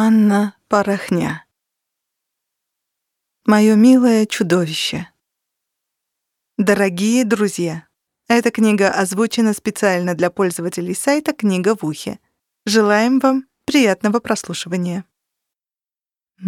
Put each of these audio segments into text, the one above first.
Анна Порохня. Моё милое чудовище. Дорогие друзья, эта книга озвучена специально для пользователей сайта «Книга в ухе». Желаем вам приятного прослушивания. Ты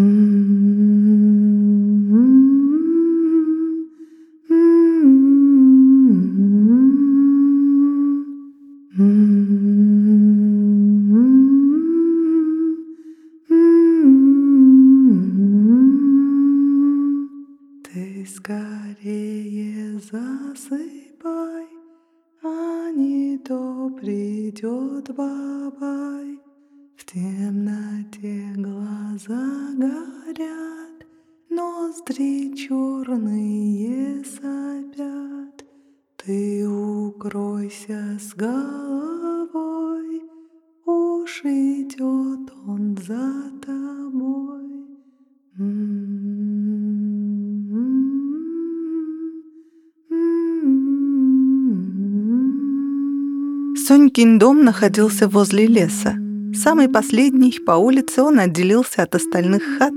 Сонькин дом находился возле леса. Самый последний по улице он отделился от остальных хат,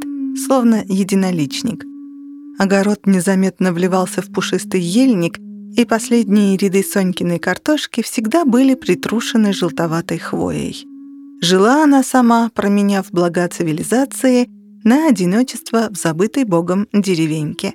словно единоличник. Огород незаметно вливался в пушистый ельник, и последние ряды Сонькиной картошки всегда были притрушены желтоватой хвоей. Жила она сама, променяв блага цивилизации на одиночество в забытой богом деревеньке.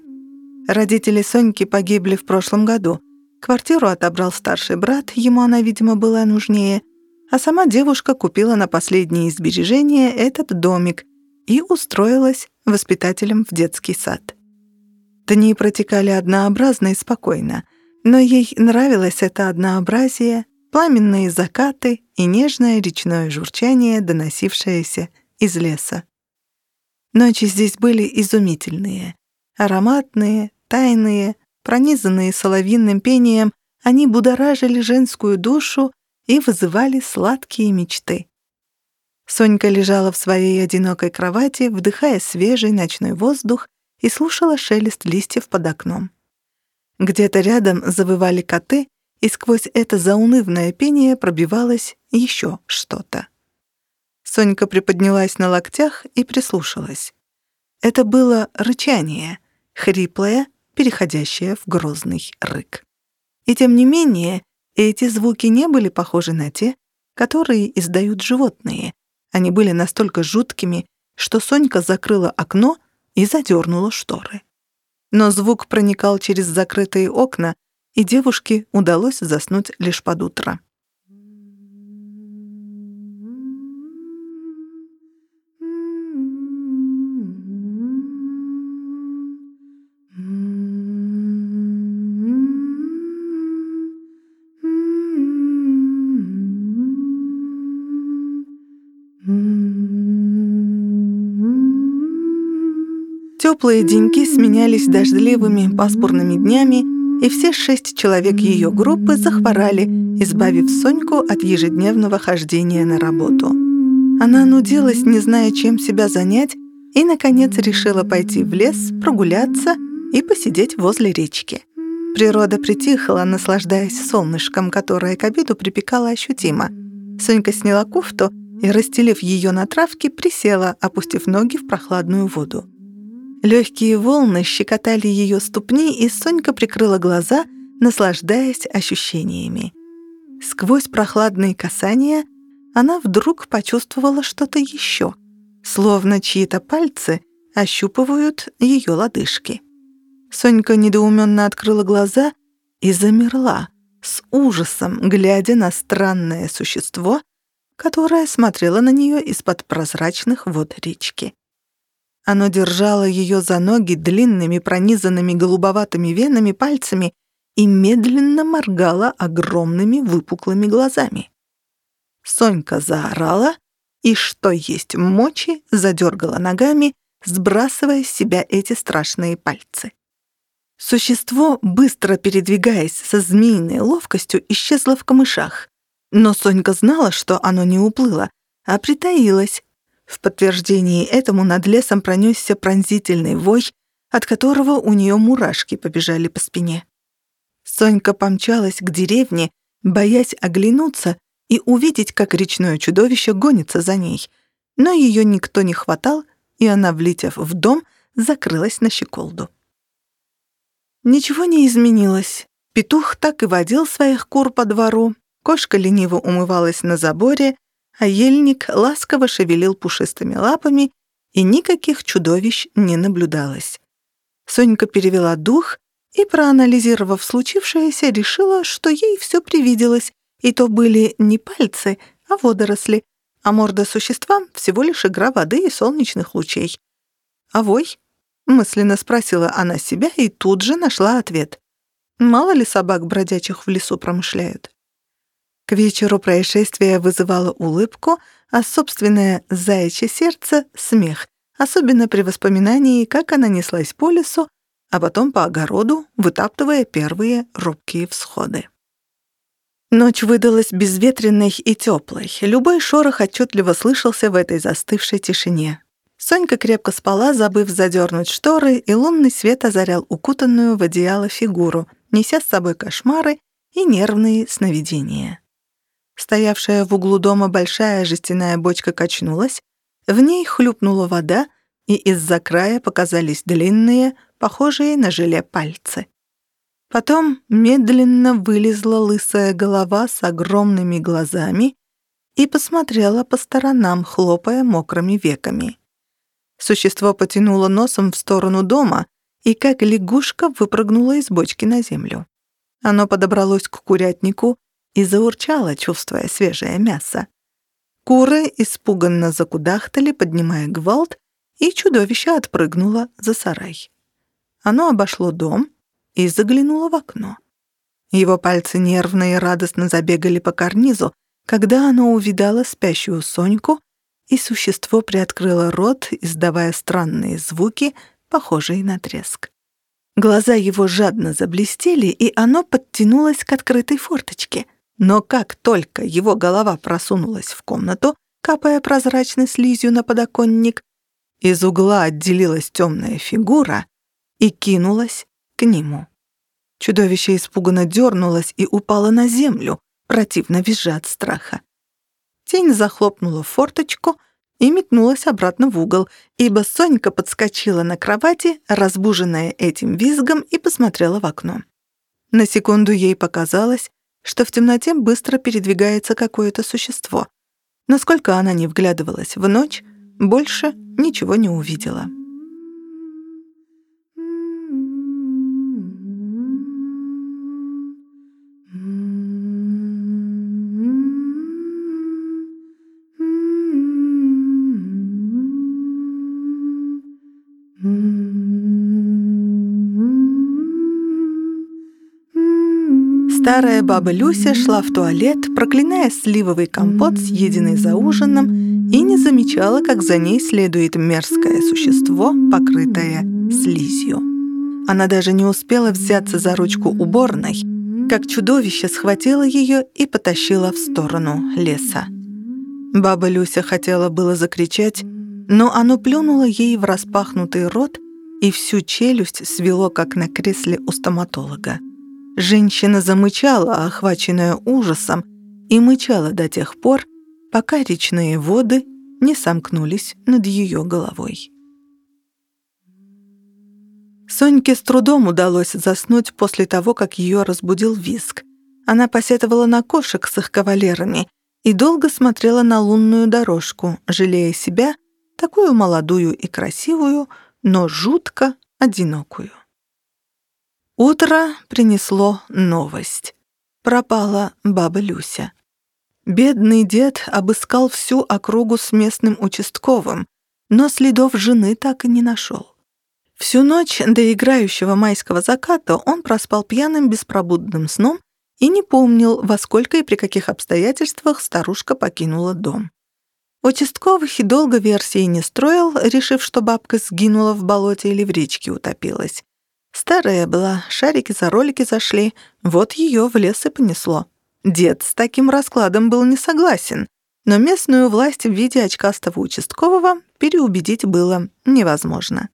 Родители Соньки погибли в прошлом году. Квартиру отобрал старший брат, ему она, видимо, была нужнее, а сама девушка купила на последние сбережения этот домик и устроилась воспитателем в детский сад. Дни протекали однообразно и спокойно, но ей нравилось это однообразие, пламенные закаты и нежное речное журчание, доносившееся из леса. Ночи здесь были изумительные, ароматные, тайные, пронизанные соловьиным пением, они будоражили женскую душу и вызывали сладкие мечты. Сонька лежала в своей одинокой кровати, вдыхая свежий ночной воздух и слушала шелест листьев под окном. Где-то рядом завывали коты, и сквозь это заунывное пение пробивалось еще что-то. Сонька приподнялась на локтях и прислушалась. Это было рычание, хриплое, переходящее в грозный рык. И тем не менее, эти звуки не были похожи на те, которые издают животные. Они были настолько жуткими, что Сонька закрыла окно и задернула шторы. Но звук проникал через закрытые окна, и девушке удалось заснуть лишь под утро. Теплые деньки сменялись дождливыми пасмурными днями, и все шесть человек ее группы захворали, избавив Соньку от ежедневного хождения на работу. Она нудилась, не зная, чем себя занять, и, наконец, решила пойти в лес, прогуляться и посидеть возле речки. Природа притихла, наслаждаясь солнышком, которое к обеду припекало ощутимо. Сонька сняла кофту и, расстелив ее на травке, присела, опустив ноги в прохладную воду. Легкие волны щекотали ее ступни, и Сонька прикрыла глаза, наслаждаясь ощущениями. Сквозь прохладные касания она вдруг почувствовала что-то еще, словно чьи-то пальцы ощупывают ее лодыжки. Сонька недоуменно открыла глаза и замерла, с ужасом глядя на странное существо, которое смотрело на нее из-под прозрачных вод речки. Оно держало ее за ноги длинными пронизанными голубоватыми венами пальцами и медленно моргало огромными выпуклыми глазами. Сонька заорала и, что есть мочи, задергала ногами, сбрасывая с себя эти страшные пальцы. Существо, быстро передвигаясь со змеиной ловкостью, исчезло в камышах. Но Сонька знала, что оно не уплыло, а притаилось, в подтверждении этому над лесом пронесся пронзительный вой, от которого у нее мурашки побежали по спине. Сонька помчалась к деревне, боясь оглянуться и увидеть, как речное чудовище гонится за ней. но ее никто не хватал, и она, влетев в дом, закрылась на щеколду. Ничего не изменилось. Петух так и водил своих кур по двору, кошка лениво умывалась на заборе, а ельник ласково шевелил пушистыми лапами, и никаких чудовищ не наблюдалось. Сонька перевела дух и, проанализировав случившееся, решила, что ей все привиделось, и то были не пальцы, а водоросли, а морда существа — всего лишь игра воды и солнечных лучей. «Авой?» — мысленно спросила она себя и тут же нашла ответ. Мало ли собак бродячих в лесу промышляют. К вечеру происшествие вызывало улыбку, а собственное заячье сердце — смех, особенно при воспоминании, как она неслась по лесу, а потом по огороду, вытаптывая первые робкие всходы. Ночь выдалась безветренной и теплой. Любой шорох отчетливо слышался в этой застывшей тишине. Сонька крепко спала, забыв задернуть шторы, и лунный свет озарял укутанную в одеяло фигуру, неся с собой кошмары и нервные сновидения. Стоявшая в углу дома большая жестяная бочка качнулась, в ней хлюпнула вода, и из-за края показались длинные, похожие на желе пальцы. Потом медленно вылезла лысая голова с огромными глазами и посмотрела по сторонам, хлопая мокрыми веками. Существо потянуло носом в сторону дома и, как лягушка, выпрыгнуло из бочки на землю. Оно подобралось к курятнику и заурчало, чувствуя свежее мясо. Куры испуганно закудахтали, поднимая гвалт, и чудовище отпрыгнуло за сарай. Оно обошло дом и заглянуло в окно. Его пальцы нервно и радостно забегали по карнизу, когда оно увидало спящую Соньку, и существо приоткрыло рот, издавая странные звуки, похожие на треск. Глаза его жадно заблестели, и оно подтянулось к открытой форточке — но как только его голова просунулась в комнату, капая прозрачной слизью на подоконник, из угла отделилась темная фигура и кинулась к нему. Чудовище испуганно дернулось и упало на землю, противно визжа от страха. Тень захлопнула форточку и метнулась обратно в угол, ибо Сонька подскочила на кровати, разбуженная этим визгом, и посмотрела в окно. На секунду ей показалось, что в темноте быстро передвигается какое-то существо. Насколько она не вглядывалась в ночь, больше ничего не увидела. Старая баба Люся шла в туалет, проклиная сливовый компот, съеденный за ужином, и не замечала, как за ней следует мерзкое существо, покрытое слизью. Она даже не успела взяться за ручку уборной, как чудовище схватило ее и потащило в сторону леса. Баба Люся хотела было закричать, но оно плюнуло ей в распахнутый рот и всю челюсть свело, как на кресле у стоматолога. Женщина замычала, охваченная ужасом, и мычала до тех пор, пока речные воды не сомкнулись над ее головой. Соньке с трудом удалось заснуть после того, как ее разбудил виск. Она посетовала на кошек с их кавалерами и долго смотрела на лунную дорожку, жалея себя, такую молодую и красивую, но жутко одинокую. Утро принесло новость. Пропала баба Люся. Бедный дед обыскал всю округу с местным участковым, но следов жены так и не нашел. Всю ночь до играющего майского заката он проспал пьяным беспробудным сном и не помнил, во сколько и при каких обстоятельствах старушка покинула дом. Участковый долго версии не строил, решив, что бабка сгинула в болоте или в речке утопилась. Старая была, шарики за ролики зашли, вот ее в лес и понесло. Дед с таким раскладом был не согласен, но местную власть в виде очкастого участкового переубедить было невозможно.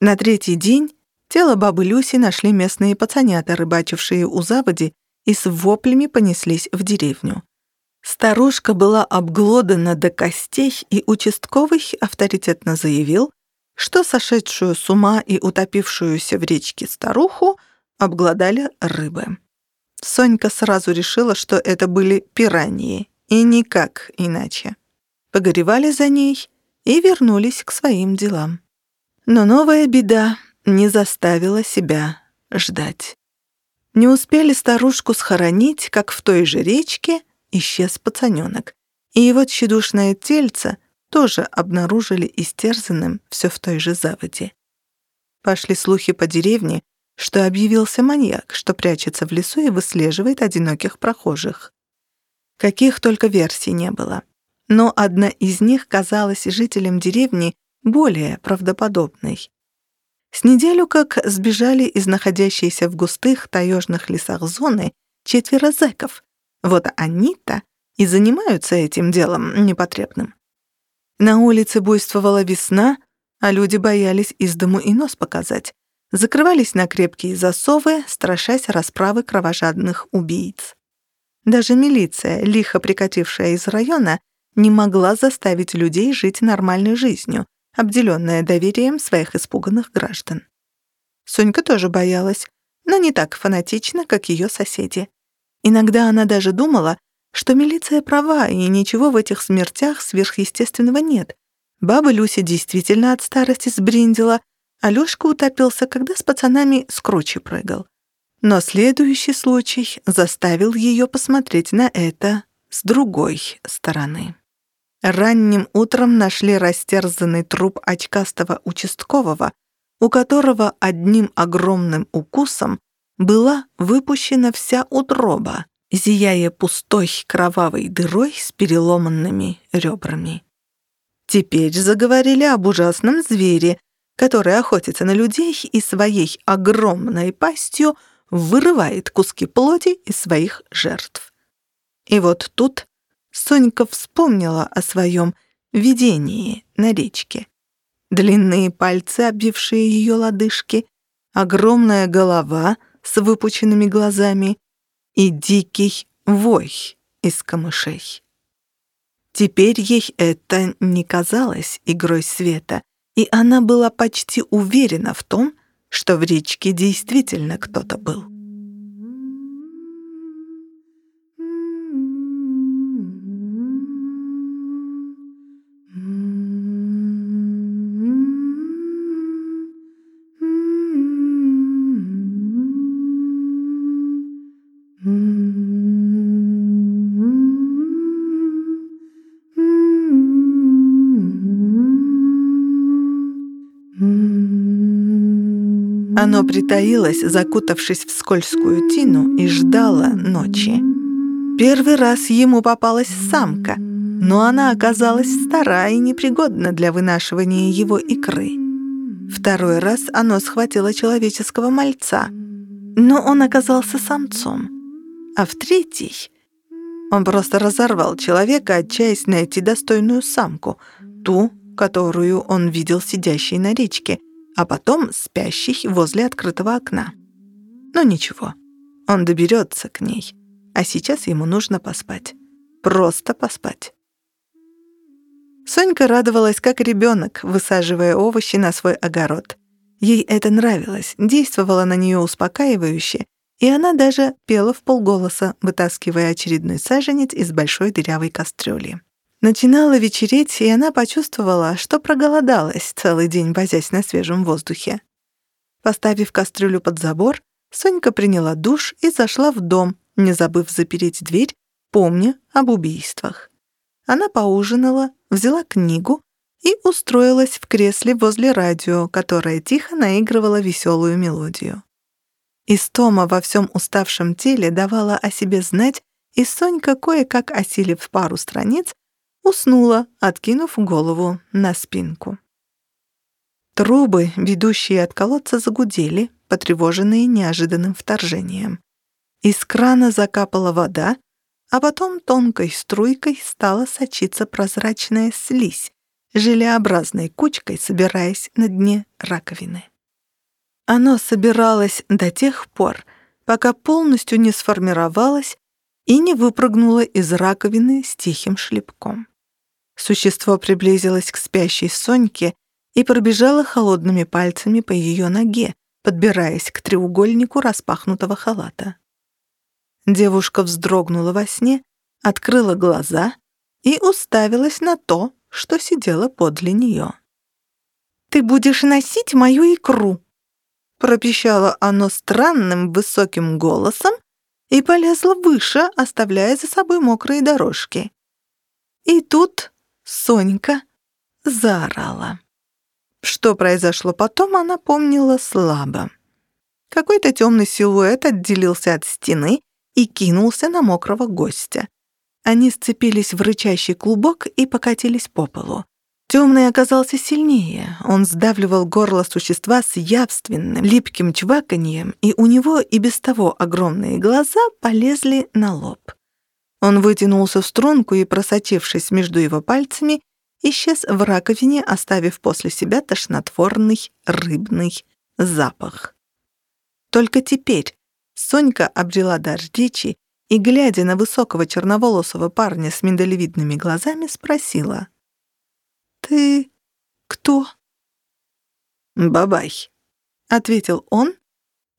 На третий день тело бабы Люси нашли местные пацанята, рыбачившие у заводи, и с воплями понеслись в деревню. Старушка была обглодана до костей, и участковый авторитетно заявил, что сошедшую с ума и утопившуюся в речке старуху обглодали рыбы. Сонька сразу решила, что это были пираньи, и никак иначе. Погоревали за ней и вернулись к своим делам. Но новая беда не заставила себя ждать. Не успели старушку схоронить, как в той же речке исчез пацанёнок, и его тщедушное тельце тоже обнаружили истерзанным все в той же заводе. Пошли слухи по деревне, что объявился маньяк, что прячется в лесу и выслеживает одиноких прохожих. Каких только версий не было. Но одна из них казалась жителям деревни более правдоподобной. С неделю как сбежали из находящейся в густых таежных лесах зоны четверо зэков. Вот они-то и занимаются этим делом непотребным. На улице буйствовала весна, а люди боялись из дому и нос показать. Закрывались на крепкие засовы, страшась расправы кровожадных убийц. Даже милиция, лихо прикатившая из района, не могла заставить людей жить нормальной жизнью, обделенная доверием своих испуганных граждан. Сонька тоже боялась, но не так фанатично, как ее соседи. Иногда она даже думала, что милиция права, и ничего в этих смертях сверхъестественного нет. Баба Люся действительно от старости сбриндила, а Лёшка утопился, когда с пацанами с кручи прыгал. Но следующий случай заставил ее посмотреть на это с другой стороны. Ранним утром нашли растерзанный труп очкастого участкового, у которого одним огромным укусом была выпущена вся утроба, зияя пустой кровавой дырой с переломанными ребрами. Теперь заговорили об ужасном звере, который охотится на людей и своей огромной пастью вырывает куски плоти из своих жертв. И вот тут Сонька вспомнила о своем видении на речке. Длинные пальцы, обвившие ее лодыжки, огромная голова с выпученными глазами и дикий вой из камышей. Теперь ей это не казалось игрой света, и она была почти уверена в том, что в речке действительно кто-то был. Оно притаилось, закутавшись в скользкую тину, и ждало ночи. Первый раз ему попалась самка, но она оказалась стара и непригодна для вынашивания его икры. Второй раз оно схватило человеческого мальца, но он оказался самцом. А в третий он просто разорвал человека, отчаясь найти достойную самку, ту, которую он видел сидящей на речке — а потом спящий возле открытого окна. Но ничего, он доберется к ней, а сейчас ему нужно поспать. Просто поспать. Сонька радовалась, как ребенок, высаживая овощи на свой огород. Ей это нравилось, действовало на нее успокаивающе, и она даже пела в полголоса, вытаскивая очередной саженец из большой дырявой кастрюли. Начинало вечереть, и она почувствовала, что проголодалась целый день, возясь на свежем воздухе. Поставив кастрюлю под забор, Сонька приняла душ и зашла в дом, не забыв запереть дверь, помня об убийствах. Она поужинала, взяла книгу и устроилась в кресле возле радио, которое тихо наигрывало веселую мелодию. Истома во всем уставшем теле давала о себе знать, и Сонька, кое-как осилив пару страниц, уснула, откинув голову на спинку. Трубы, ведущие от колодца, загудели, потревоженные неожиданным вторжением. Из крана закапала вода, а потом тонкой струйкой стала сочиться прозрачная слизь, желеобразной кучкой собираясь на дне раковины. Оно собиралось до тех пор, пока полностью не сформировалось и не выпрыгнула из раковины с тихим шлепком. Существо приблизилось к спящей Соньке и пробежало холодными пальцами по ее ноге, подбираясь к треугольнику распахнутого халата. Девушка вздрогнула во сне, открыла глаза и уставилась на то, что сидело подле нее. «Ты будешь носить мою икру!» пропищало оно странным высоким голосом и полезло выше, оставляя за собой мокрые дорожки. И тут Сонька заорала. Что произошло потом, она помнила слабо. Какой-то темный силуэт отделился от стены и кинулся на мокрого гостя. Они сцепились в рычащий клубок и покатились по полу. Темный оказался сильнее. Он сдавливал горло существа с явственным, липким чваканьем, и у него и без того огромные глаза полезли на лоб. Он вытянулся в струнку и, просочившись между его пальцами, исчез в раковине, оставив после себя тошнотворный рыбный запах. Только теперь Сонька обрела дар речи и, глядя на высокого черноволосого парня с миндалевидными глазами, спросила. «Ты кто?» «Бабай», — ответил он,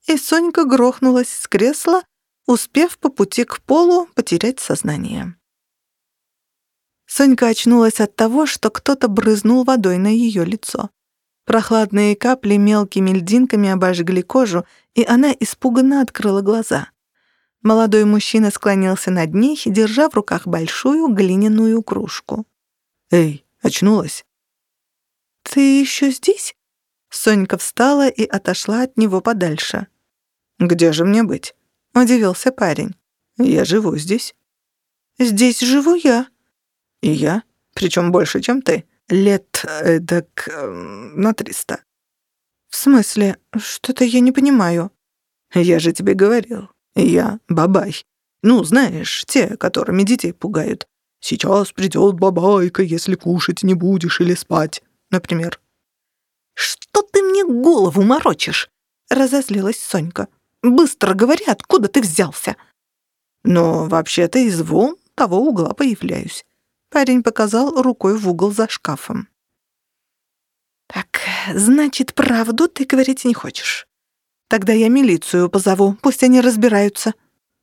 и Сонька грохнулась с кресла, успев по пути к полу потерять сознание. Сонька очнулась от того, что кто-то брызнул водой на ее лицо. Прохладные капли мелкими льдинками обожгли кожу, и она испуганно открыла глаза. Молодой мужчина склонился над ней, держа в руках большую глиняную кружку. «Эй, очнулась?» «Ты еще здесь?» Сонька встала и отошла от него подальше. «Где же мне быть?» — удивился парень. «Я живу здесь». «Здесь живу я», и я, причем больше, чем ты, лет эдак э, на триста. В смысле? Что-то я не понимаю. Я же тебе говорил. Я бабай. Ну, знаешь, те, которыми детей пугают. Сейчас придет бабайка, если кушать не будешь или спать, например. Что ты мне голову морочишь? Разозлилась Сонька. Быстро говори, откуда ты взялся. Но вообще-то из вон того угла появляюсь. Парень показал рукой в угол за шкафом. «Так, значит, правду ты говорить не хочешь. Тогда я милицию позову, пусть они разбираются.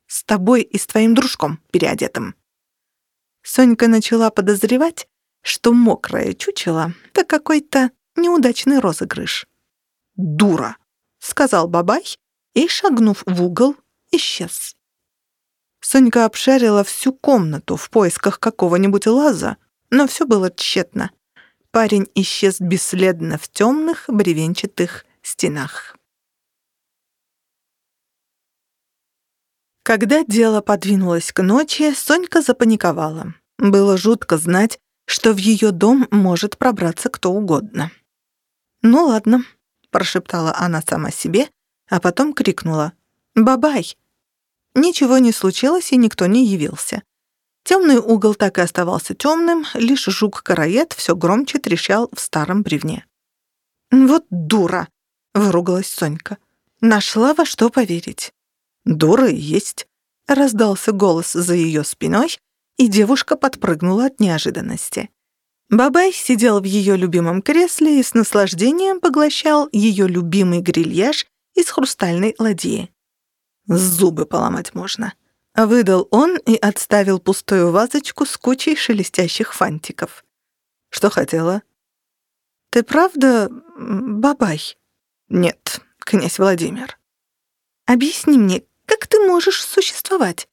С тобой и с твоим дружком переодетым». Сонька начала подозревать, что мокраое чучело — это какой-то неудачный розыгрыш. «Дура!» — сказал Бабай и, шагнув в угол, исчез. Сонька обшарила всю комнату в поисках какого-нибудь лаза, но все было тщетно. Парень исчез бесследно в темных бревенчатых стенах. Когда дело подвинулось к ночи, Сонька запаниковала. Было жутко знать, что в ее дом может пробраться кто угодно. «Ну ладно», — прошептала она сама себе, а потом крикнула. «Бабай, Ничего не случилось, и никто не явился. Темный угол так и оставался темным, лишь жук-караед все громче трещал в старом бревне. «Вот дура!» — выругалась Сонька. «Нашла во что поверить». «Дура есть», — раздался голос за ее спиной, и девушка подпрыгнула от неожиданности. Бабай сидел в ее любимом кресле и с наслаждением поглощал ее любимый грильяж из хрустальной ладьи. Зубы поломать можно. Выдал он и отставил пустую вазочку с кучей шелестящих фантиков. Что хотела? Ты правда бабай? Нет, князь Владимир. Объясни мне, как ты можешь существовать?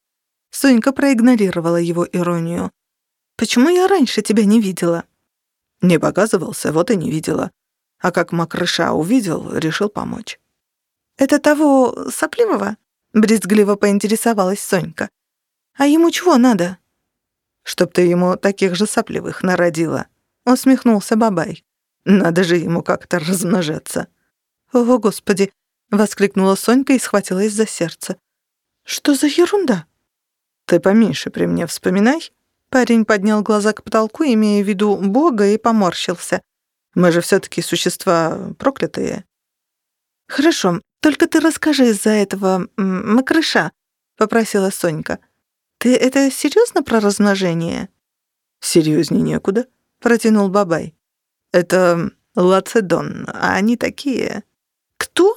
Сонька проигнорировала его иронию. Почему я раньше тебя не видела? Не показывался, вот и не видела. А как Макрыша увидел, решил помочь. Это того сопливого? Брезгливо поинтересовалась Сонька. «А ему чего надо?» «Чтоб ты ему таких же сопливых народила», — усмехнулся Бабай. «Надо же ему как-то размножаться». «О, Господи!» — воскликнула Сонька и схватилась за сердце. «Что за ерунда?» «Ты поменьше при мне вспоминай». Парень поднял глаза к потолку, имея в виду Бога, и поморщился. «Мы же все таки существа проклятые». «Хорошо, только ты расскажи из-за этого макрыша», — попросила Сонька. ты это серьезно про размножение?» «Серьезнее некуда», — протянул Бабай. «Это лацедон, а они такие...» «Кто?»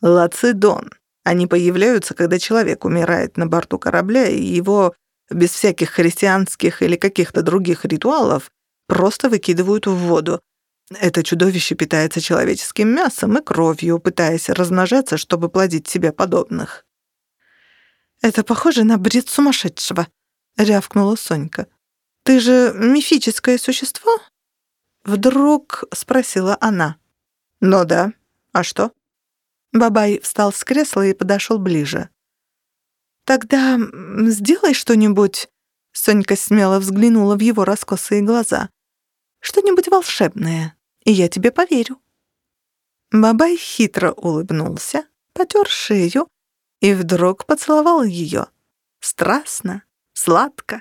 «Лацедон. Они появляются, когда человек умирает на борту корабля, и его без всяких христианских или каких-то других ритуалов просто выкидывают в воду. Это чудовище питается человеческим мясом и кровью, пытаясь размножаться, чтобы плодить себе подобных. «Это похоже на бред сумасшедшего», — рявкнула Сонька. «Ты же мифическое существо?» Вдруг спросила она. «Ну да. А что?» Бабай встал с кресла и подошел ближе. «Тогда сделай что-нибудь...» Сонька смело взглянула в его раскосые глаза. «Что-нибудь волшебное, и я тебе поверю». Бабай хитро улыбнулся, потер шею и вдруг поцеловал ее. Страстно, сладко,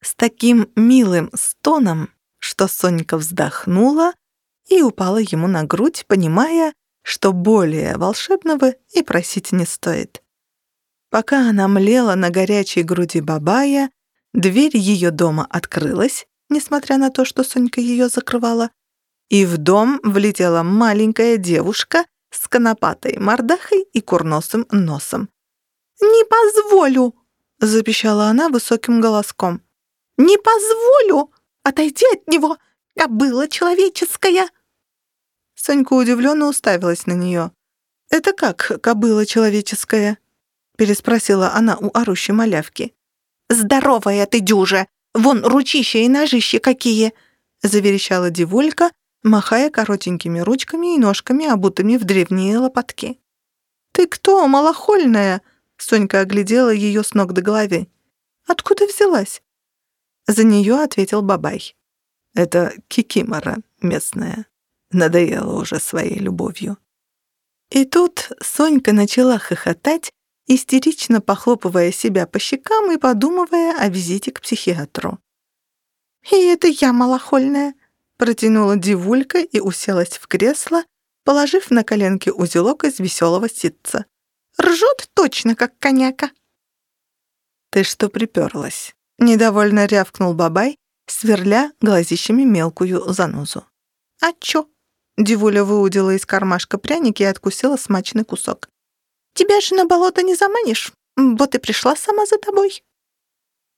с таким милым стоном, что Сонька вздохнула и упала ему на грудь, понимая, что более волшебного и просить не стоит. Пока она млела на горячей груди Бабая, дверь ее дома открылась, несмотря на то, что Сонька ее закрывала, и в дом влетела маленькая девушка с конопатой мордахой и курносым носом. «Не позволю!» — запищала она высоким голоском. «Не позволю! Отойди от него, кобыла человеческая!» Сонька удивленно уставилась на нее. «Это как кобыла человеческая?» переспросила она у орущей малявки. «Здоровая ты дюжа! Вон ручища и ножища какие!» заверещала девулька, махая коротенькими ручками и ножками, обутыми в древние лопатки. «Ты кто, малохольная?» Сонька оглядела ее с ног до головы. «Откуда взялась?» За нее ответил Бабай. «Это Кикимора местная. Надоела уже своей любовью». И тут Сонька начала хохотать, истерично похлопывая себя по щекам и подумывая о визите к психиатру. «И это я малохольная», — протянула девулька и уселась в кресло, положив на коленки узелок из веселого ситца. «Ржет точно, как коняка». «Ты что приперлась?» — недовольно рявкнул Бабай, сверля глазищами мелкую занозу. «А чё?» — Девуля выудила из кармашка пряники и откусила смачный кусок. Тебя же на болото не заманишь. Вот и пришла сама за тобой».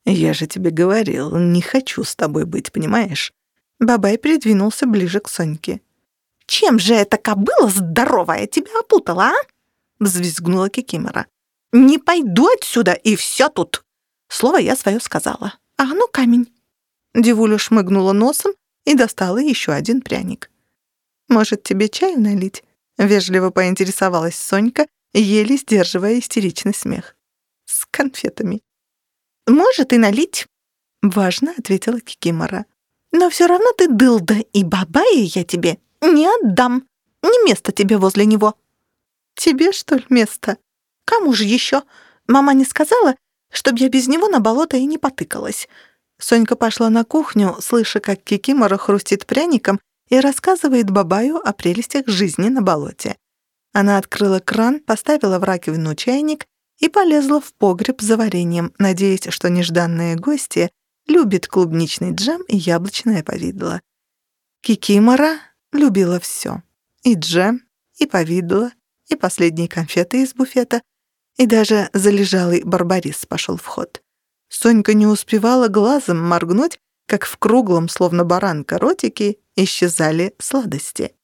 «Я же тебе говорил, не хочу с тобой быть, понимаешь?» Бабай придвинулся ближе к Соньке. «Чем же эта кобыла здоровая тебя опутала, а?» Взвизгнула Кикимора. «Не пойду отсюда, и все тут!» Слово я свое сказала. «А ну, камень!» Девуля шмыгнула носом и достала еще один пряник. «Может, тебе чаю налить?» Вежливо поинтересовалась Сонька, еле сдерживая истеричный смех. «С конфетами». «Может и налить», — важно ответила Кикимора. «Но все равно ты дылда, и бабая я тебе не отдам. Не место тебе возле него». «Тебе, что ли, место? Кому же еще? Мама не сказала, чтобы я без него на болото и не потыкалась». Сонька пошла на кухню, слыша, как Кикимора хрустит пряником и рассказывает Бабаю о прелестях жизни на болоте. Она открыла кран, поставила в раковину чайник и полезла в погреб за вареньем, надеясь, что нежданные гости любят клубничный джем и яблочное повидло. Кикимора любила все: И джем, и повидло, и последние конфеты из буфета, и даже залежалый барбарис пошел в ход. Сонька не успевала глазом моргнуть, как в круглом, словно баранка, ротике исчезали сладости.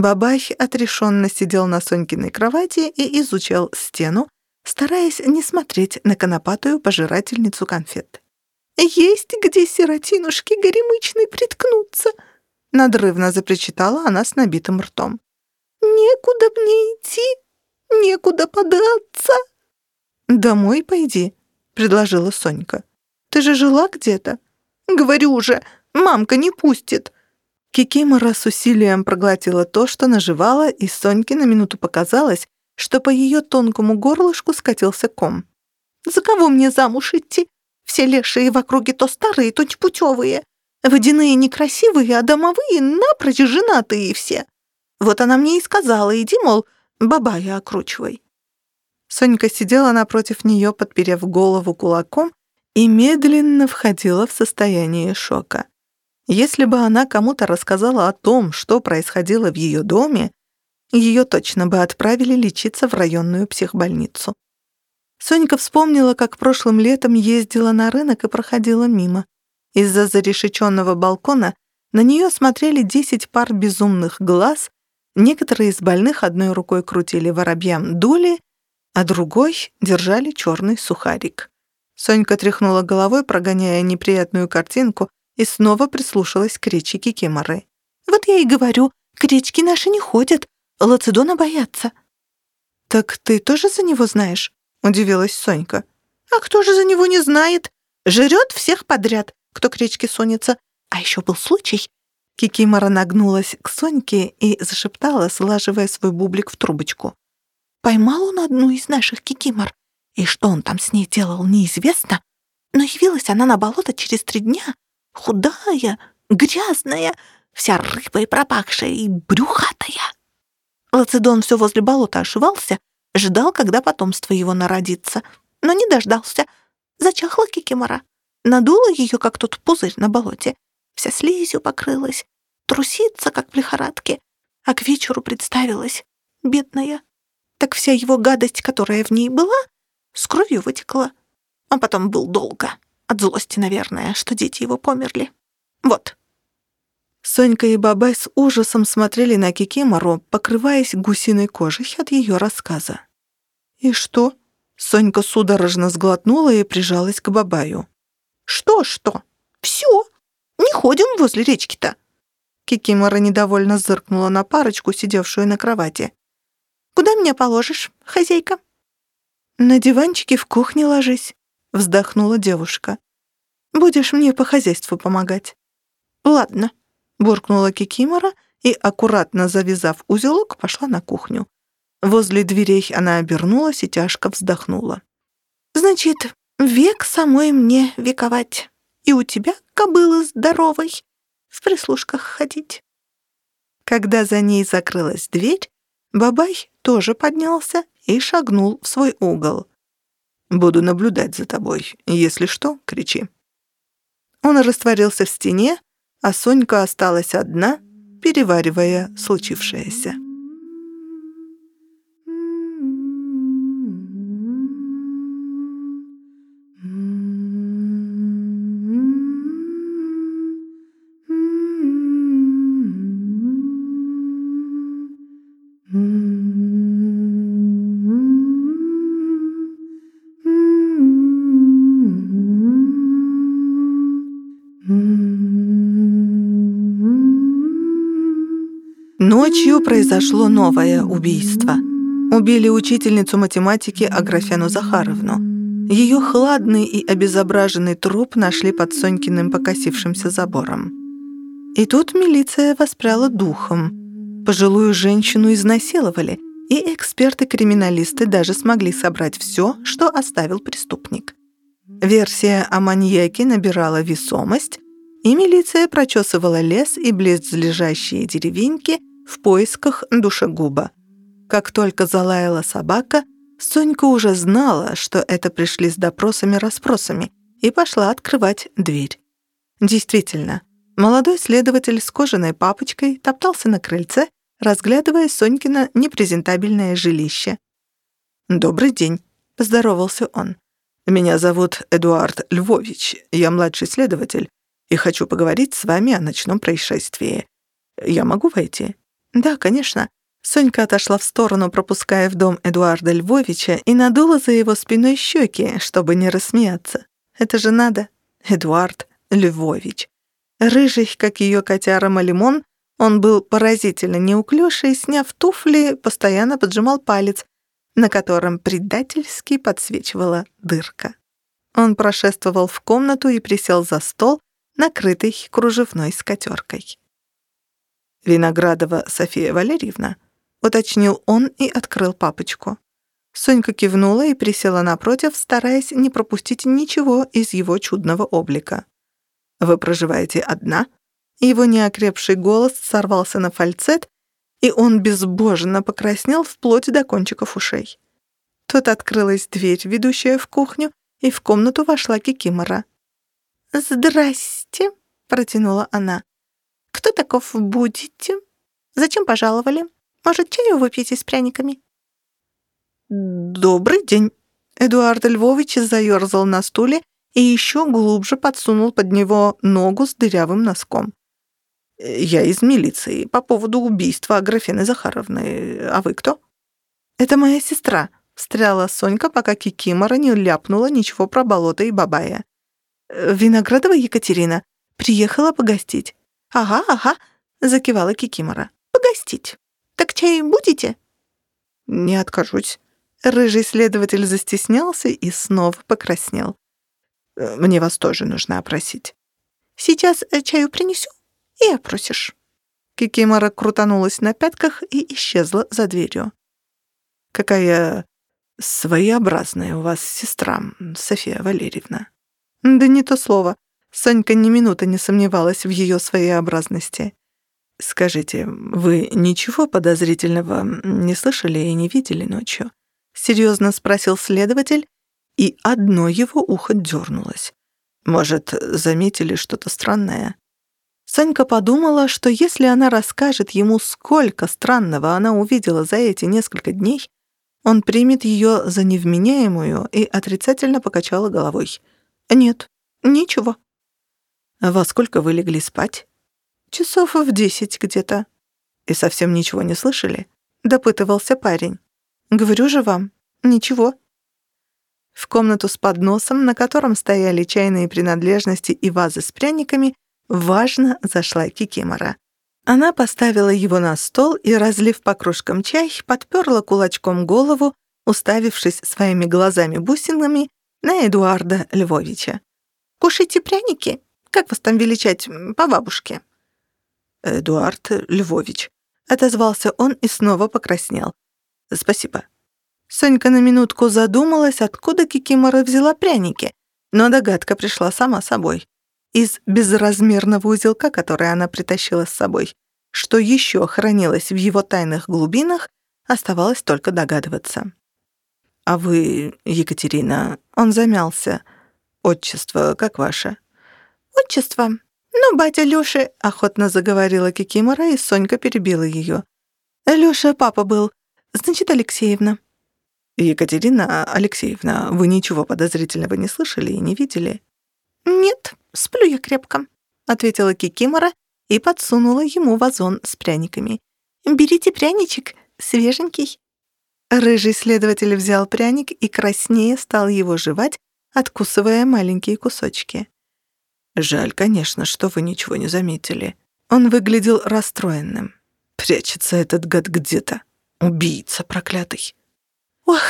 Бабай отрешенно сидел на Сонькиной кровати и изучал стену, стараясь не смотреть на конопатую пожирательницу конфет. «Есть где сиротинушки горемычной приткнуться!» Надрывно запричитала она с набитым ртом. «Некуда мне идти, некуда податься!» «Домой пойди», — предложила Сонька. «Ты же жила где-то?» «Говорю же, мамка не пустит!» Кикимора с усилием проглотила то, что наживала, и Соньке на минуту показалось, что по ее тонкому горлышку скатился ком. «За кого мне замуж идти? Все лешие в округе то старые, то непутевые. Водяные некрасивые, а домовые напрочь женатые все. Вот она мне и сказала, иди, мол, бабая окручивай». Сонька сидела напротив нее, подперев голову кулаком и медленно входила в состояние шока. Если бы она кому-то рассказала о том, что происходило в ее доме, ее точно бы отправили лечиться в районную психбольницу. Сонька вспомнила, как прошлым летом ездила на рынок и проходила мимо. Из-за зарешеченного балкона на нее смотрели десять пар безумных глаз, некоторые из больных одной рукой крутили воробьям дули, а другой держали черный сухарик. Сонька тряхнула головой, прогоняя неприятную картинку, и снова прислушалась к речи Кикиморы. «Вот я и говорю, к речке наши не ходят, Лацедона боятся». «Так ты тоже за него знаешь?» — удивилась Сонька. «А кто же за него не знает? Жрет всех подряд, кто к речке сунется. А еще был случай». Кикимора нагнулась к Соньке и зашептала, слаживая свой бублик в трубочку. «Поймал он одну из наших кикимор, и что он там с ней делал, неизвестно, но явилась она на болото через три дня, худая, грязная, вся рыбой пропахшая и брюхатая. Лацедон все возле болота ошивался, ждал, когда потомство его народится, но не дождался. Зачахла кикимора. Надула ее, как тот пузырь на болоте. Вся слизью покрылась, трусится, как в лихорадке, а к вечеру представилась, бедная. Так вся его гадость, которая в ней была, с кровью вытекла. Он потом был долго, от злости, наверное, что дети его померли. Вот. Сонька и Бабай с ужасом смотрели на Кикимору, покрываясь гусиной кожей от ее рассказа. «И что?» Сонька судорожно сглотнула и прижалась к Бабаю. «Что-что? Все. Не ходим возле речки-то». Кикимора недовольно зыркнула на парочку, сидевшую на кровати. «Куда меня положишь, хозяйка?» «На диванчике в кухне ложись», — вздохнула девушка. «Будешь мне по хозяйству помогать». «Ладно», — буркнула Кикимора и, аккуратно завязав узелок, пошла на кухню. Возле дверей она обернулась и тяжко вздохнула. «Значит, век самой мне вековать, и у тебя, кобылы здоровой, в прислушках ходить». Когда за ней закрылась дверь, Бабай тоже поднялся и шагнул в свой угол. «Буду наблюдать за тобой. Если что, кричи». Он растворился в стене, а Сонька осталась одна, переваривая случившееся. Ночью произошло новое убийство. Убили учительницу математики Аграфену Захаровну. Ее хладный и обезображенный труп нашли под Сонькиным покосившимся забором. И тут милиция воспряла духом. Пожилую женщину изнасиловали, и эксперты-криминалисты даже смогли собрать все, что оставил преступник. Версия о маньяке набирала весомость, и милиция прочесывала лес и близлежащие деревеньки в поисках душегуба. Как только залаяла собака, Сонька уже знала, что это пришли с допросами-расспросами, и пошла открывать дверь. Действительно, молодой следователь с кожаной папочкой топтался на крыльце, разглядывая Сонькино непрезентабельное жилище. «Добрый день», — поздоровался он. «Меня зовут Эдуард Львович, я младший следователь, и хочу поговорить с вами о ночном происшествии. Я могу войти?» «Да, конечно». Сонька отошла в сторону, пропуская в дом Эдуарда Львовича, и надула за его спиной щеки, чтобы не рассмеяться. «Это же надо. Эдуард Львович». Рыжий, как ее котяра Малимон, он был поразительно неуклюж и, сняв туфли, постоянно поджимал палец, на котором предательски подсвечивала дырка. Он прошествовал в комнату и присел за стол, накрытый кружевной скатеркой. «Виноградова София Валерьевна?» — уточнил он и открыл папочку. Сонька кивнула и присела напротив, стараясь не пропустить ничего из его чудного облика. «Вы проживаете одна?» Его неокрепший голос сорвался на фальцет, и он безбожно покраснел вплоть до кончиков ушей. Тут открылась дверь, ведущая в кухню, и в комнату вошла Кикимора. «Здрасте», — протянула она. «Кто таков будете? Зачем пожаловали? Может, чаю выпьете с пряниками?» «Добрый день». Эдуард Львович заерзал на стуле и еще глубже подсунул под него ногу с дырявым носком. «Я из милиции по поводу убийства Аграфены Захаровны. А вы кто?» «Это моя сестра», — встряла Сонька, пока Кикимора не ляпнула ничего про болото и бабая. «Виноградова Екатерина. Приехала погостить». «Ага, ага», — закивала Кикимора. «Погостить. Так чай будете?» «Не откажусь». Рыжий следователь застеснялся и снова покраснел. «Мне вас тоже нужно опросить». «Сейчас э, чаю принесу и опросишь». Кикимора крутанулась на пятках и исчезла за дверью. «Какая своеобразная у вас сестра, София Валерьевна». Да не то слово. Сонька ни минуты не сомневалась в ее своеобразности. «Скажите, вы ничего подозрительного не слышали и не видели ночью?» — серьезно спросил следователь, и одно его ухо дернулось. «Может, заметили что-то странное?» Санька подумала, что если она расскажет ему, сколько странного она увидела за эти несколько дней, он примет ее за невменяемую и отрицательно покачала головой. «Нет, ничего». «Во сколько вы легли спать?» «Часов в десять где-то». «И совсем ничего не слышали?» — допытывался парень. «Говорю же вам, ничего». В комнату с подносом, на котором стояли чайные принадлежности и вазы с пряниками, важно зашла Кикимора. Она поставила его на стол и, разлив по кружкам чай, подперла кулачком голову, уставившись своими глазами-бусинами на Эдуарда Львовича. «Кушайте пряники? Как вас там величать по бабушке?» «Эдуард Львович», — отозвался он и снова покраснел. «Спасибо». Сонька на минутку задумалась, откуда Кикимора взяла пряники, но догадка пришла сама собой. Из безразмерного узелка, который она притащила с собой. Что еще хранилось в его тайных глубинах, оставалось только догадываться. «А вы, Екатерина...» Он замялся. «Отчество как ваше?» «Отчество? Ну, батя Лёши...» — охотно заговорила Кикимора, и Сонька перебила её. «Лёша папа был. Значит, Алексеевна». «Екатерина Алексеевна, вы ничего подозрительного не слышали и не видели?» «Нет, сплю я крепко», — ответила Кикимора и подсунула ему вазон с пряниками. «Берите пряничек, свеженький». Рыжий следователь взял пряник и краснее стал его жевать, откусывая маленькие кусочки. «Жаль, конечно, что вы ничего не заметили». Он выглядел расстроенным. «Прячется этот гад где-то. Убийца проклятый». «Ох,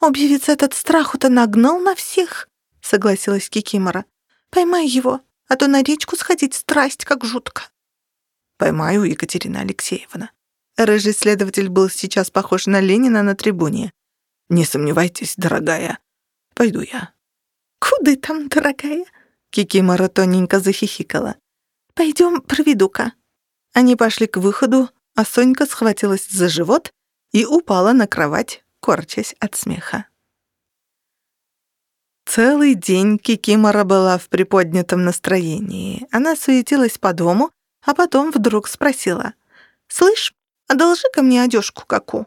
убивец этот страху-то нагнал на всех», — согласилась Кикимора. «Поймай его, а то на речку сходить страсть как жутко». «Поймаю, Екатерина Алексеевна», Рыжий следователь был сейчас похож на Ленина на трибуне. «Не сомневайтесь, дорогая. Пойду я». «Куда там, дорогая?» Кикимора тоненько захихикала. «Пойдем, проведу-ка». Они пошли к выходу, а Сонька схватилась за живот и упала на кровать, корчась от смеха. Целый день Кикимора была в приподнятом настроении. Она суетилась по дому, а потом вдруг спросила. «Слышь, Одолжи-ка мне одежку какую».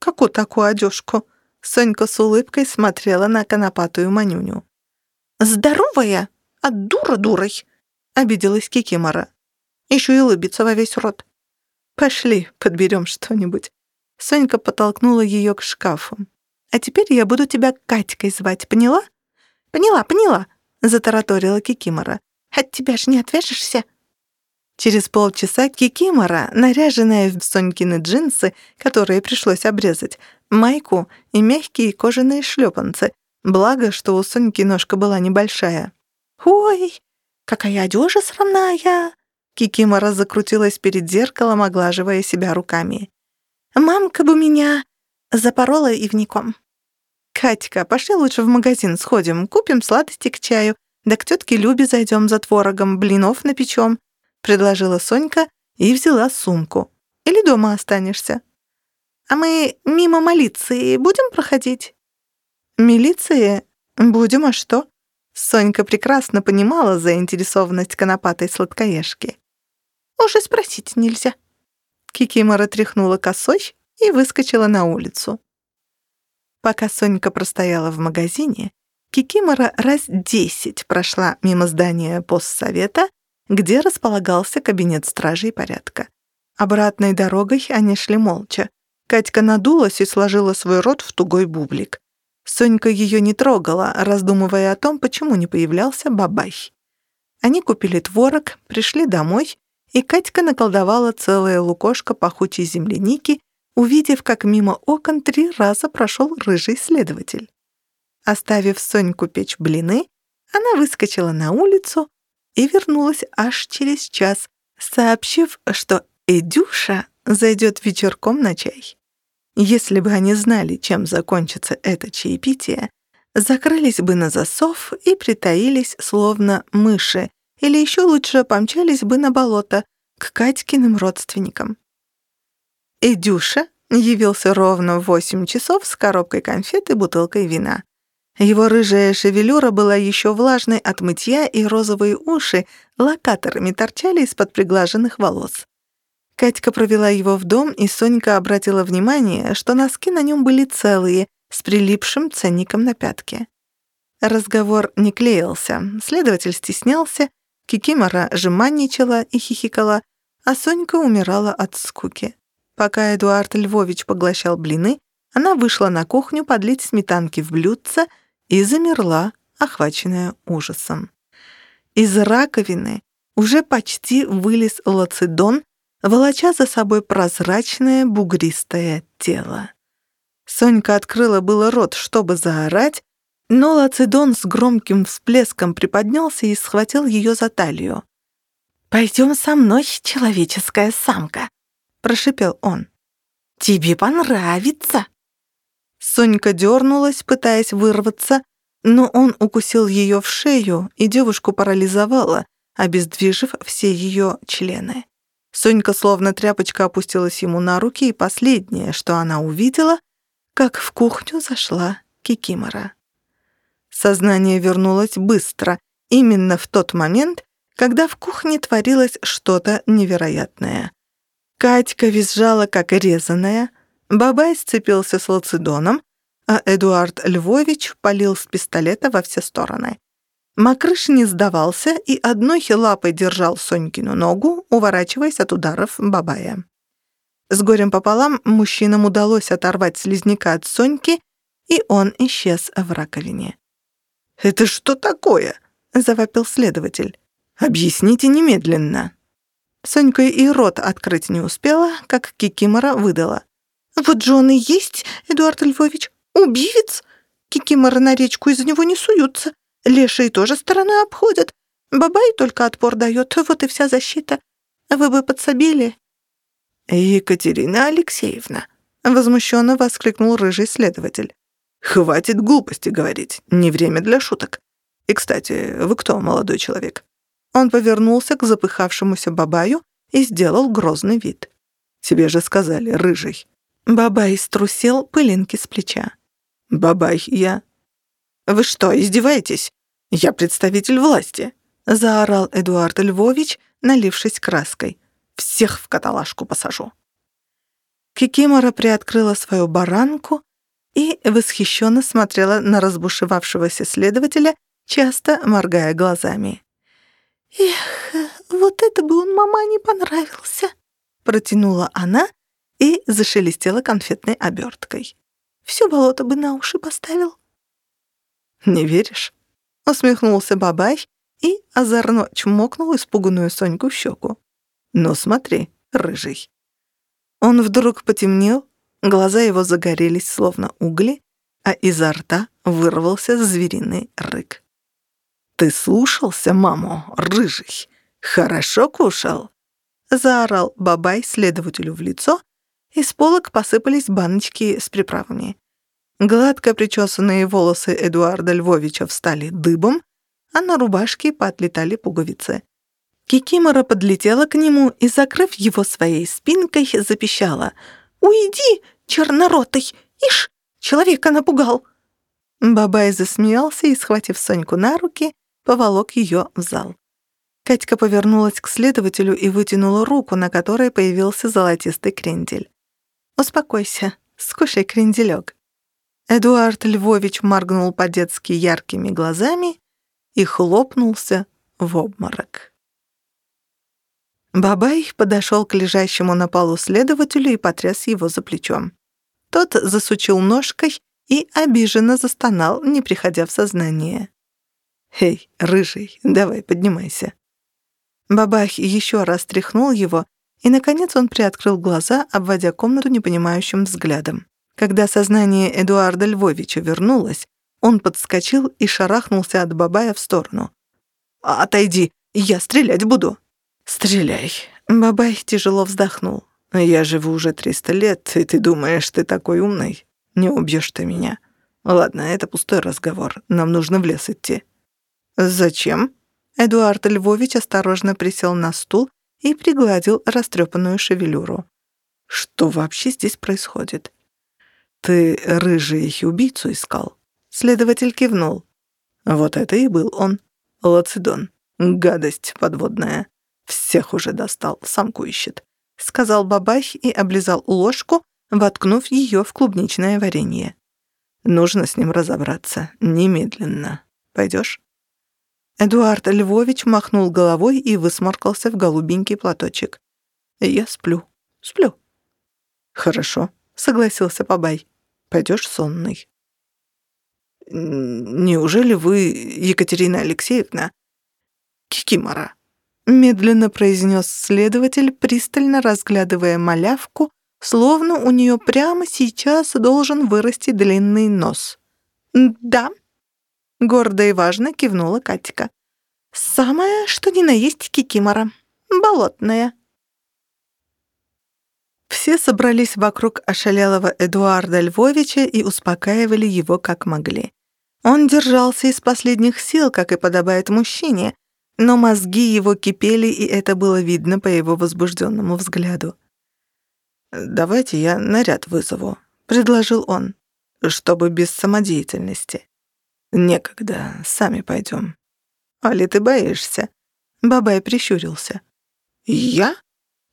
«Какую такую одежку?» Сонька с улыбкой смотрела на конопатую манюню. «Здоровая, а дура дурой!» — обиделась Кикимора. Еще и улыбится во весь рот. «Пошли, подберем что-нибудь». Сонька подтолкнула ее к шкафу. «А теперь я буду тебя Катькой звать, поняла?» «Поняла, поняла», — затараторила Кикимора. «От тебя ж не отвяжешься?» Через полчаса Кикимора, наряженная в Сонькины джинсы, которые пришлось обрезать, майку и мягкие кожаные шлепанцы, благо, что у Соньки ножка была небольшая. «Ой, какая одежа срамная!» Кикимора закрутилась перед зеркалом, оглаживая себя руками. «Мамка бы меня запорола ивником». «Катька, пошли лучше в магазин сходим, купим сладости к чаю, да к тетке Любе зайдем за творогом, блинов напечем. — предложила Сонька и взяла сумку. «Или дома останешься?» «А мы мимо милиции будем проходить?» «Милиции? «Будем, а что?» Сонька прекрасно понимала заинтересованность конопатой сладкоежки. «Уже спросить нельзя». Кикимора тряхнула косой и выскочила на улицу. Пока Сонька простояла в магазине, Кикимора раз десять прошла мимо здания постсовета, где располагался кабинет стражей порядка. Обратной дорогой они шли молча. Катька надулась и сложила свой рот в тугой бублик. Сонька ее не трогала, раздумывая о том, почему не появлялся бабай. Они купили творог, пришли домой, и Катька наколдовала целое лукошко пахучей земляники, увидев, как мимо окон три раза прошел рыжий следователь. Оставив Соньку печь блины, она выскочила на улицу и вернулась аж через час, сообщив, что Эдюша зайдет вечерком на чай. Если бы они знали, чем закончится это чаепитие, закрылись бы на засов и притаились, словно мыши, или еще лучше помчались бы на болото к Катькиным родственникам. Эдюша явился ровно в восемь часов с коробкой конфет и бутылкой вина. Его рыжая шевелюра была еще влажной от мытья, и розовые уши локаторами торчали из-под приглаженных волос. Катька провела его в дом, и Сонька обратила внимание, что носки на нем были целые, с прилипшим ценником на пятке. Разговор не клеился, следователь стеснялся, Кикимора жеманничала и хихикала, а Сонька умирала от скуки. Пока Эдуард Львович поглощал блины, она вышла на кухню подлить сметанки в блюдце и замерла, охваченная ужасом. Из раковины уже почти вылез лацидон, волоча за собой прозрачное бугристое тело. Сонька открыла было рот, чтобы заорать, но Лацидон с громким всплеском приподнялся и схватил ее за талию. «Пойдем со мной, человеческая самка», — прошипел он. «Тебе понравится». Сонька дернулась, пытаясь вырваться, но он укусил ее в шею, и девушку парализовало, обездвижив все ее члены. Сонька словно тряпочка опустилась ему на руки, и последнее, что она увидела, как в кухню зашла Кикимора. Сознание вернулось быстро, именно в тот момент, когда в кухне творилось что-то невероятное. Катька визжала, как резаная, Бабай сцепился с Лацидоном, а Эдуард Львович палил с пистолета во все стороны. Макрыш не сдавался и одной лапой держал Сонькину ногу, уворачиваясь от ударов Бабая. С горем пополам мужчинам удалось оторвать слизняка от Соньки, и он исчез в раковине. «Это что такое?» — завопил следователь. «Объясните немедленно». Сонька и рот открыть не успела, как Кикимора выдала. «Вот же он и есть, Эдуард Львович, убивец. Кикимора на речку из него не суются. Лешие тоже стороной обходят. Бабай только отпор дает, вот и вся защита. Вы бы подсобили». «Екатерина Алексеевна», — возмущенно воскликнул рыжий следователь. «Хватит глупости говорить, не время для шуток. И, кстати, вы кто, молодой человек?» Он повернулся к запыхавшемуся Бабаю и сделал грозный вид. «Тебе же сказали, рыжий». Бабай струсил пылинки с плеча. «Бабай, я «Вы что, издеваетесь? Я представитель власти!» — заорал Эдуард Львович, налившись краской. «Всех в каталажку посажу!» Кикимора приоткрыла свою баранку и восхищенно смотрела на разбушевавшегося следователя, часто моргая глазами. «Эх, вот это бы он мама не понравился!» Протянула она и зашелестела конфетной оберткой. «Всё болото бы на уши поставил». «Не веришь?» — усмехнулся Бабай и озорно чмокнул испуганную Соньку в щеку. «Ну смотри, рыжий». Он вдруг потемнел, глаза его загорелись словно угли, а изо рта вырвался звериный рык. «Ты слушался маму, рыжий? Хорошо кушал?» Заорал Бабай следователю в лицо, из полок посыпались баночки с приправами. Гладко причесанные волосы Эдуарда Львовича встали дыбом, а на рубашке поотлетали пуговицы. Кикимора подлетела к нему и, закрыв его своей спинкой, запищала. «Уйди, черноротый! Ишь, человека напугал!» Бабай засмеялся и, схватив Соньку на руки, поволок ее в зал. Катька повернулась к следователю и вытянула руку, на которой появился золотистый крендель. «Успокойся, скушай кренделек». Эдуард Львович моргнул по-детски яркими глазами и хлопнулся в обморок. Бабай подошел к лежащему на полу следователю и потряс его за плечом. Тот засучил ножкой и обиженно застонал, не приходя в сознание. «Эй, рыжий, давай, поднимайся». Бабах еще раз тряхнул его, и, наконец, он приоткрыл глаза, обводя комнату непонимающим взглядом. Когда сознание Эдуарда Львовича вернулось, он подскочил и шарахнулся от Бабая в сторону. «Отойди, я стрелять буду». «Стреляй». Бабай тяжело вздохнул. «Я живу уже триста лет, и ты думаешь, ты такой умный? Не убьешь ты меня. Ладно, это пустой разговор. Нам нужно в лес идти». «Зачем?» Эдуард Львович осторожно присел на стул и пригладил растрепанную шевелюру. «Что вообще здесь происходит?» «Ты рыжий убийцу искал?» Следователь кивнул. «Вот это и был он. Лацидон. Гадость подводная. Всех уже достал, самку ищет», — сказал Бабай и облизал ложку, воткнув ее в клубничное варенье. «Нужно с ним разобраться. Немедленно. Пойдешь?» Эдуард Львович махнул головой и высморкался в голубенький платочек. «Я сплю. Сплю». «Хорошо», — согласился Бабай. «Пойдешь сонный». «Неужели вы, Екатерина Алексеевна?» «Кикимора», — медленно произнес следователь, пристально разглядывая малявку, словно у нее прямо сейчас должен вырасти длинный нос. «Да», — гордо и важно кивнула Катька. «Самое, что ни на есть кикимора. Болотная». Все собрались вокруг ошалелого Эдуарда Львовича и успокаивали его как могли. Он держался из последних сил, как и подобает мужчине, но мозги его кипели, и это было видно по его возбужденному взгляду. «Давайте я наряд вызову», — предложил он, «чтобы без самодеятельности». «Некогда, сами пойдем». «Али, ты боишься?» Бабай прищурился. «Я?»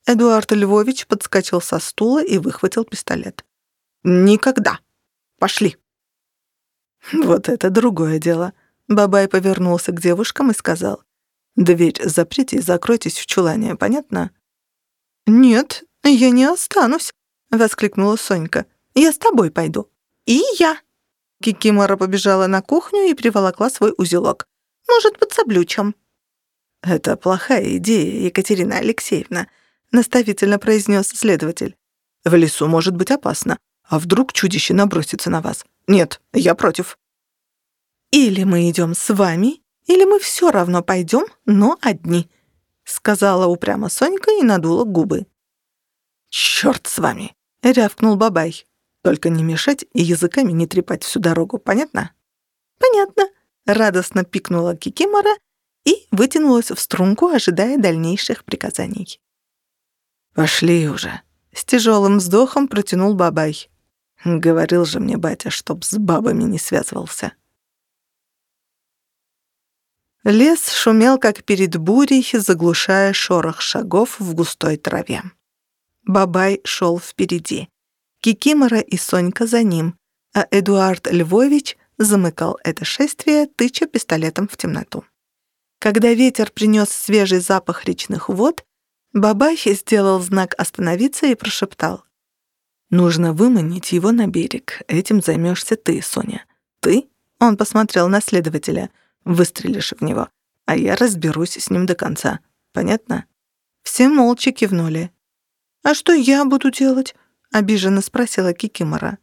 Эдуард Львович подскочил со стула и выхватил пистолет. «Никогда. Пошли». Вот это другое дело. Бабай повернулся к девушкам и сказал. «Дверь заприте и закройтесь в чулане, понятно?» «Нет, я не останусь», — воскликнула Сонька. «Я с тобой пойду». «И я». Кикимора побежала на кухню и приволокла свой узелок. «Может, под саблючем». «Это плохая идея, Екатерина Алексеевна», наставительно произнес следователь. В лесу может быть опасно. А вдруг чудище набросится на вас? Нет, я против. Или мы идем с вами, или мы все равно пойдем, но одни, сказала упрямо Сонька и надула губы. Черт с вами, рявкнул Бабай. Только не мешать и языками не трепать всю дорогу, понятно? Понятно, радостно пикнула Кикимора и вытянулась в струнку, ожидая дальнейших приказаний. «Пошли уже», — с тяжелым вздохом протянул Бабай. Говорил же мне батя, чтоб с бабами не связывался. Лес шумел, как перед бурей, заглушая шорох шагов в густой траве. Бабай шел впереди. Кикимора и Сонька за ним, а Эдуард Львович замыкал это шествие, тыча пистолетом в темноту. Когда ветер принес свежий запах речных вод, Бабахи сделал знак остановиться и прошептал. «Нужно выманить его на берег. Этим займешься ты, Соня. Ты?» Он посмотрел на следователя. «Выстрелишь в него, а я разберусь с ним до конца. Понятно?» Все молча кивнули. «А что я буду делать?» — обиженно спросила Кикимора.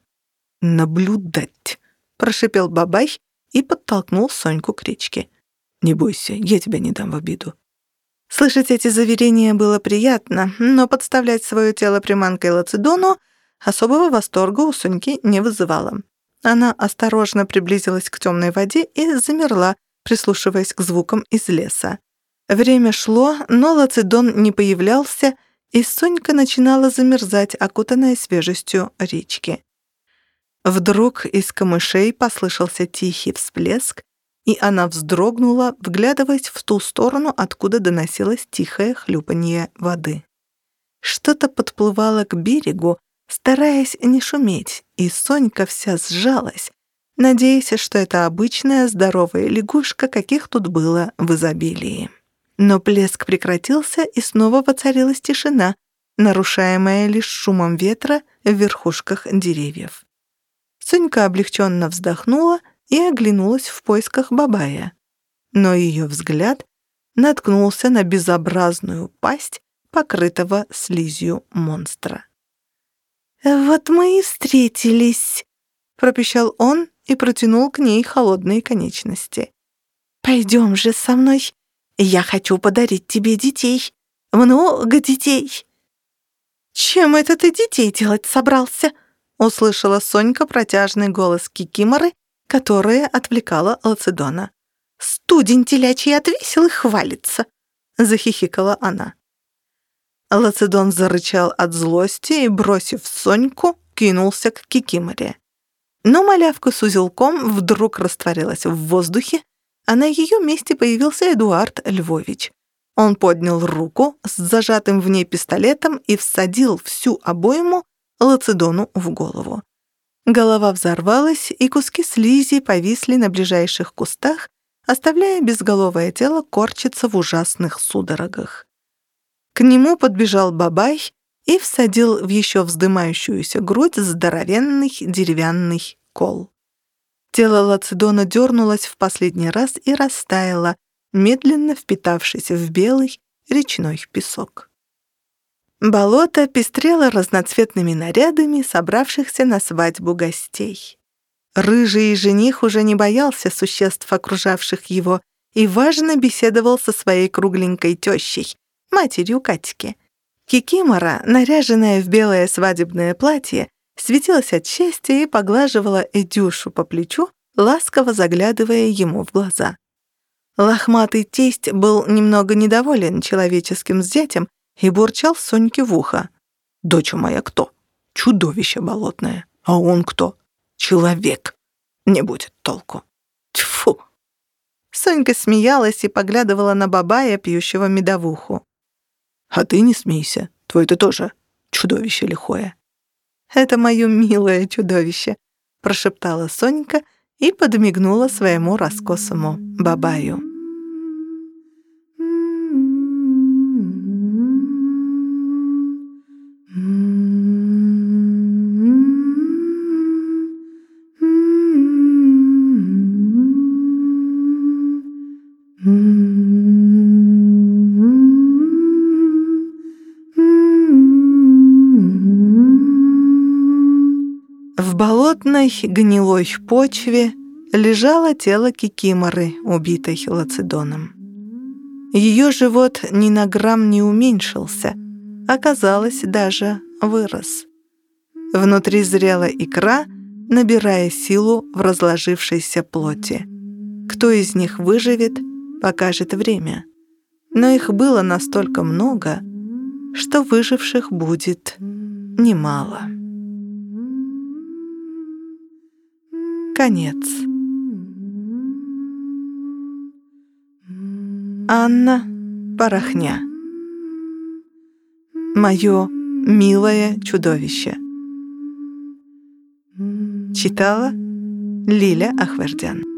«Наблюдать», — прошипел Бабай и подтолкнул Соньку к речке. «Не бойся, я тебя не дам в обиду. Слышать эти заверения было приятно, но подставлять свое тело приманкой Лацидону особого восторга у Соньки не вызывало. Она осторожно приблизилась к темной воде и замерла, прислушиваясь к звукам из леса. Время шло, но Лацидон не появлялся, и Сонька начинала замерзать, окутанная свежестью речки. Вдруг из камышей послышался тихий всплеск, и она вздрогнула, вглядываясь в ту сторону, откуда доносилось тихое хлюпанье воды. Что-то подплывало к берегу, стараясь не шуметь, и Сонька вся сжалась, надеясь, что это обычная здоровая лягушка, каких тут было в изобилии. Но плеск прекратился, и снова воцарилась тишина, нарушаемая лишь шумом ветра в верхушках деревьев. Сонька облегченно вздохнула и оглянулась в поисках Бабая. Но ее взгляд наткнулся на безобразную пасть, покрытого слизью монстра. «Вот мы и встретились», — пропищал он и протянул к ней холодные конечности. «Пойдем же со мной. Я хочу подарить тебе детей. Много детей». «Чем это ты детей делать собрался?» — услышала Сонька протяжный голос Кикиморы, которая отвлекала Лацедона. «Студень телячий отвесил и хвалится», — захихикала она. Лацедон зарычал от злости и, бросив Соньку, кинулся к Кикиморе. Но малявка с узелком вдруг растворилась в воздухе, а на ее месте появился Эдуард Львович. Он поднял руку с зажатым в ней пистолетом и всадил всю обойму Лацедону в голову. Голова взорвалась, и куски слизи повисли на ближайших кустах, оставляя безголовое тело корчиться в ужасных судорогах. К нему подбежал Бабай и всадил в еще вздымающуюся грудь здоровенный деревянный кол. Тело Лацедона дернулось в последний раз и растаяло, медленно впитавшись в белый речной песок. Болото пестрело разноцветными нарядами собравшихся на свадьбу гостей. Рыжий жених уже не боялся существ, окружавших его, и важно беседовал со своей кругленькой тещей, матерью Катьки. Кикимора, наряженная в белое свадебное платье, светилась от счастья и поглаживала Эдюшу по плечу, ласково заглядывая ему в глаза. Лохматый тесть был немного недоволен человеческим зятем и бурчал Соньке в ухо. «Доча моя кто? Чудовище болотное. А он кто? Человек. Не будет толку. Тьфу!» Сонька смеялась и поглядывала на бабая, пьющего медовуху. «А ты не смейся. Твой ты тоже чудовище лихое». «Это мое милое чудовище», — прошептала Сонька — и подмигнула своему раскосому бабаю. Болотной гнилой почве лежало тело Кикиморы, убитой Лацедоном. Ее живот ни на грамм не уменьшился, оказалось, даже вырос. Внутри зрела икра, набирая силу в разложившейся плоти. Кто из них выживет, покажет время. Но их было настолько много, что выживших будет немало. Конец. Анна Порохня. Мое милое чудовище. Читала Лиля Ахвердян.